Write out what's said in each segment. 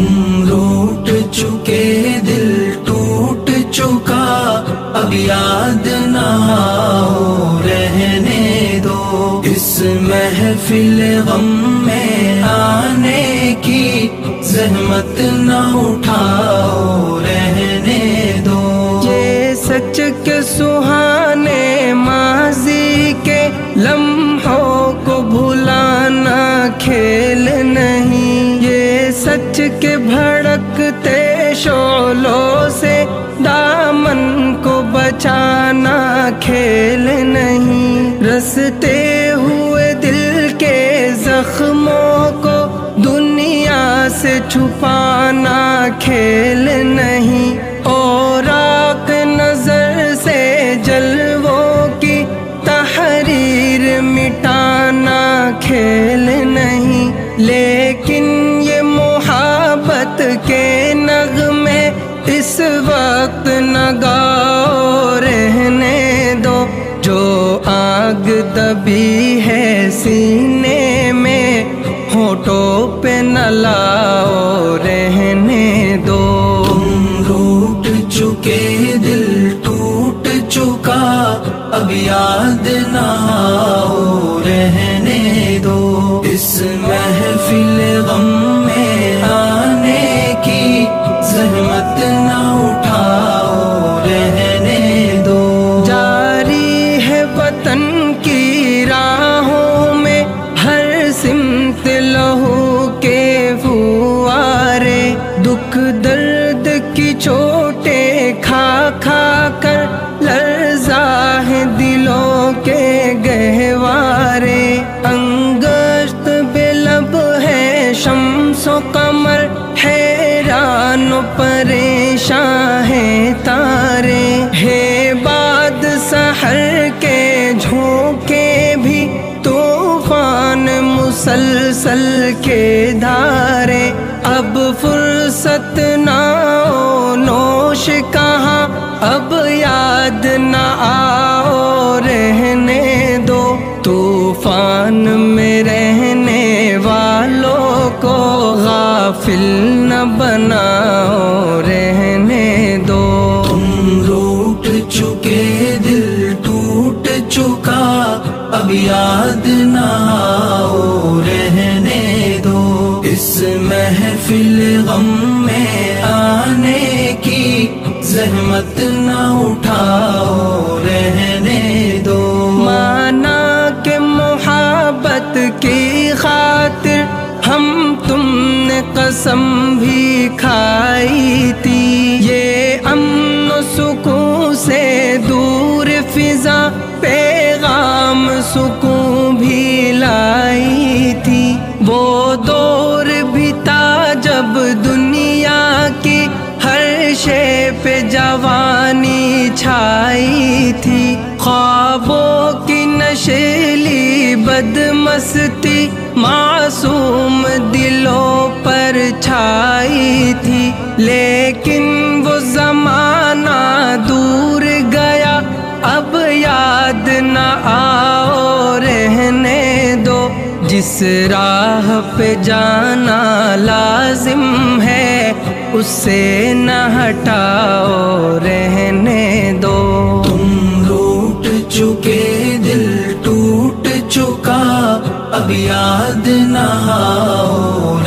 تم روٹ چکے دل ٹوٹ چکا، اب یاد نہ رہنے دو۔ اس محفل غم میں آنے کی زحمت نہ اٹھاؤ۔ سچ کے بھڑکتے شولوں سے دامن کو بچانا کھیل نہیں۔ رستے ہوئے دل کے زخموں کو دنیا سے چھپانا کھیل نہیں۔ اور آک نظر سے جلووں کی تحریر مٹانا کھیل نہیں۔ لیکن یہ کے کے نغمے اس وقت نگاؤ رہنے دو۔ جو آگ دبی ہے سینے میں ہوٹوں پہ نہ زحمت نہ اٹھاؤ، رہنے دو۔ جاری ہے وطن کی راہوں میں، ہر سمت لہو کے فوارے، دکھ پریشاں ہیں پریشان تارے۔ ہے باد سحر کے جھونکے بھی طوفان مسلسل کے دھارے۔ بناؤ رہنے دو۔ تم روٹ چکے دل ٹوٹ چکا اب یاد نہ رہنے دو۔ اس محفل غم میں آنے کی زحمت نہ اٹھاؤ رہنے دو۔ مانا کہ محبت کی خاطر ہم تم نے قسم بھی سکون بھی لائی تھی۔ وہ دور بھی تھا جب دنیا کی ہر شے پہ جوانی چھائی تھی۔ خوابوں کی نشیلی بد مستی معصوم دلوں پر چھائی تھی۔ لیکن وہ زمانہ دور گیا، اب یاد نہ آؤ رہنے دو جس راہ پہ جانا لازم ہے، اسے نہ ہٹاؤ، رہنے دو۔ تم روٹ چکے، دل ٹوٹ چکا، اب یاد نہ آؤ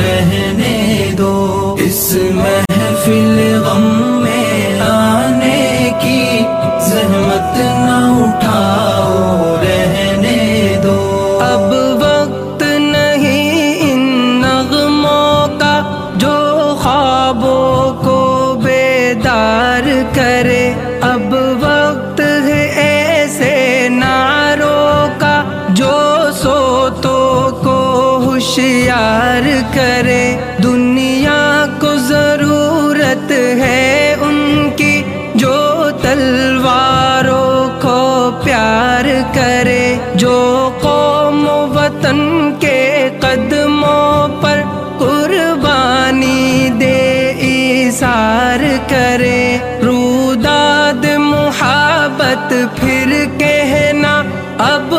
ہوشیار کرے۔ دنیا کو ضرورت ہے ان کی جو تلواروں کو پیار کرے، جو قوم و وطن کے قدموں پر قربانی دے، ایثار کرے۔ روداد محبت پھر کہنا، اب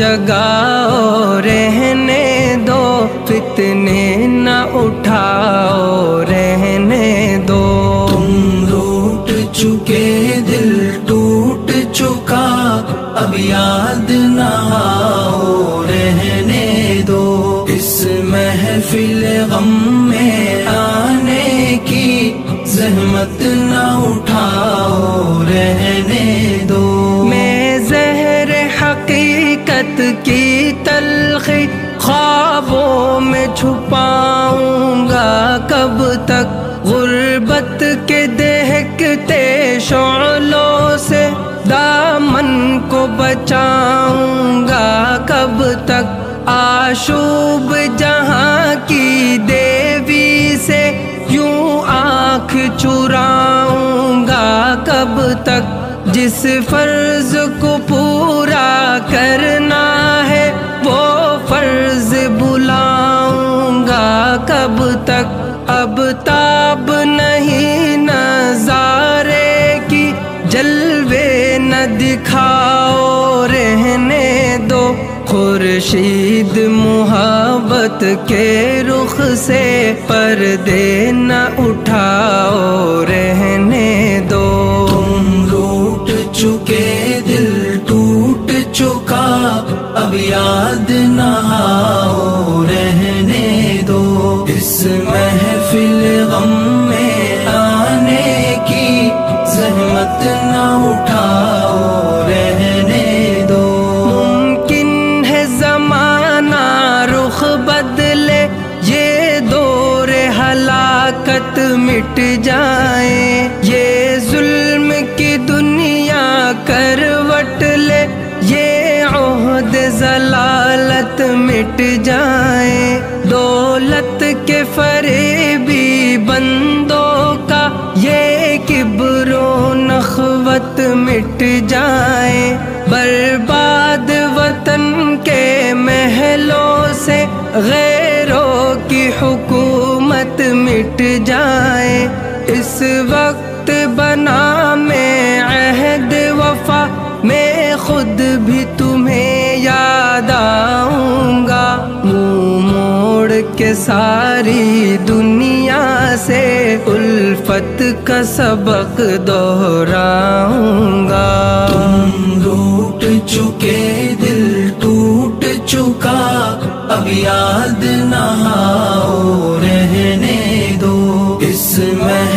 جگاؤ، رہنے دو، فتنے نہ اٹھاؤ، رہنے دو۔ تم روٹ چکے، دل ٹوٹ چکا، اب یاد نہ آؤ، رہنے دو۔ اس محفل غم میں آنے کی زحمت نہ اٹھاؤ چھپاؤں گا کب تک؟ غربت کے دہکتے شعلوں سے دامن کو بچاؤں گا کب تک؟ آشوب جہاں کی دیوی سے یوں آنکھ چراؤں گا کب تک؟ جس فرض کو پورا کرنا گا کب تک اب تاب نہیں نظارے کی، جلوے نہ دکھاؤ، رہنے دو۔ خورشید محبت کے رخ سے پردے نہ اٹھاؤ، رہنے دو۔ تم روٹ چکے، دل ٹوٹ چکا۔ اب یاد مٹ جائے یہ ظلم کی دنیا کروٹ لے۔ یہ عہد ضلالت مٹ جائے دولت کے فریبی بندوں کا یہ کبر و نخوت مٹ جائے برباد وطن کے محلوں سے غیروں کی حکومت مٹ جائے، اس وقت بنا میں عہد وفا، میں خود بھی تمہیں یاد آؤں گا۔ منہ موڑ کے ساری دنیا سے الفت کا سبق دہراؤں گا۔ تم روٹ چکے، دل ٹوٹ چکا، اب یاد نہ آؤ رہنے دو اس میں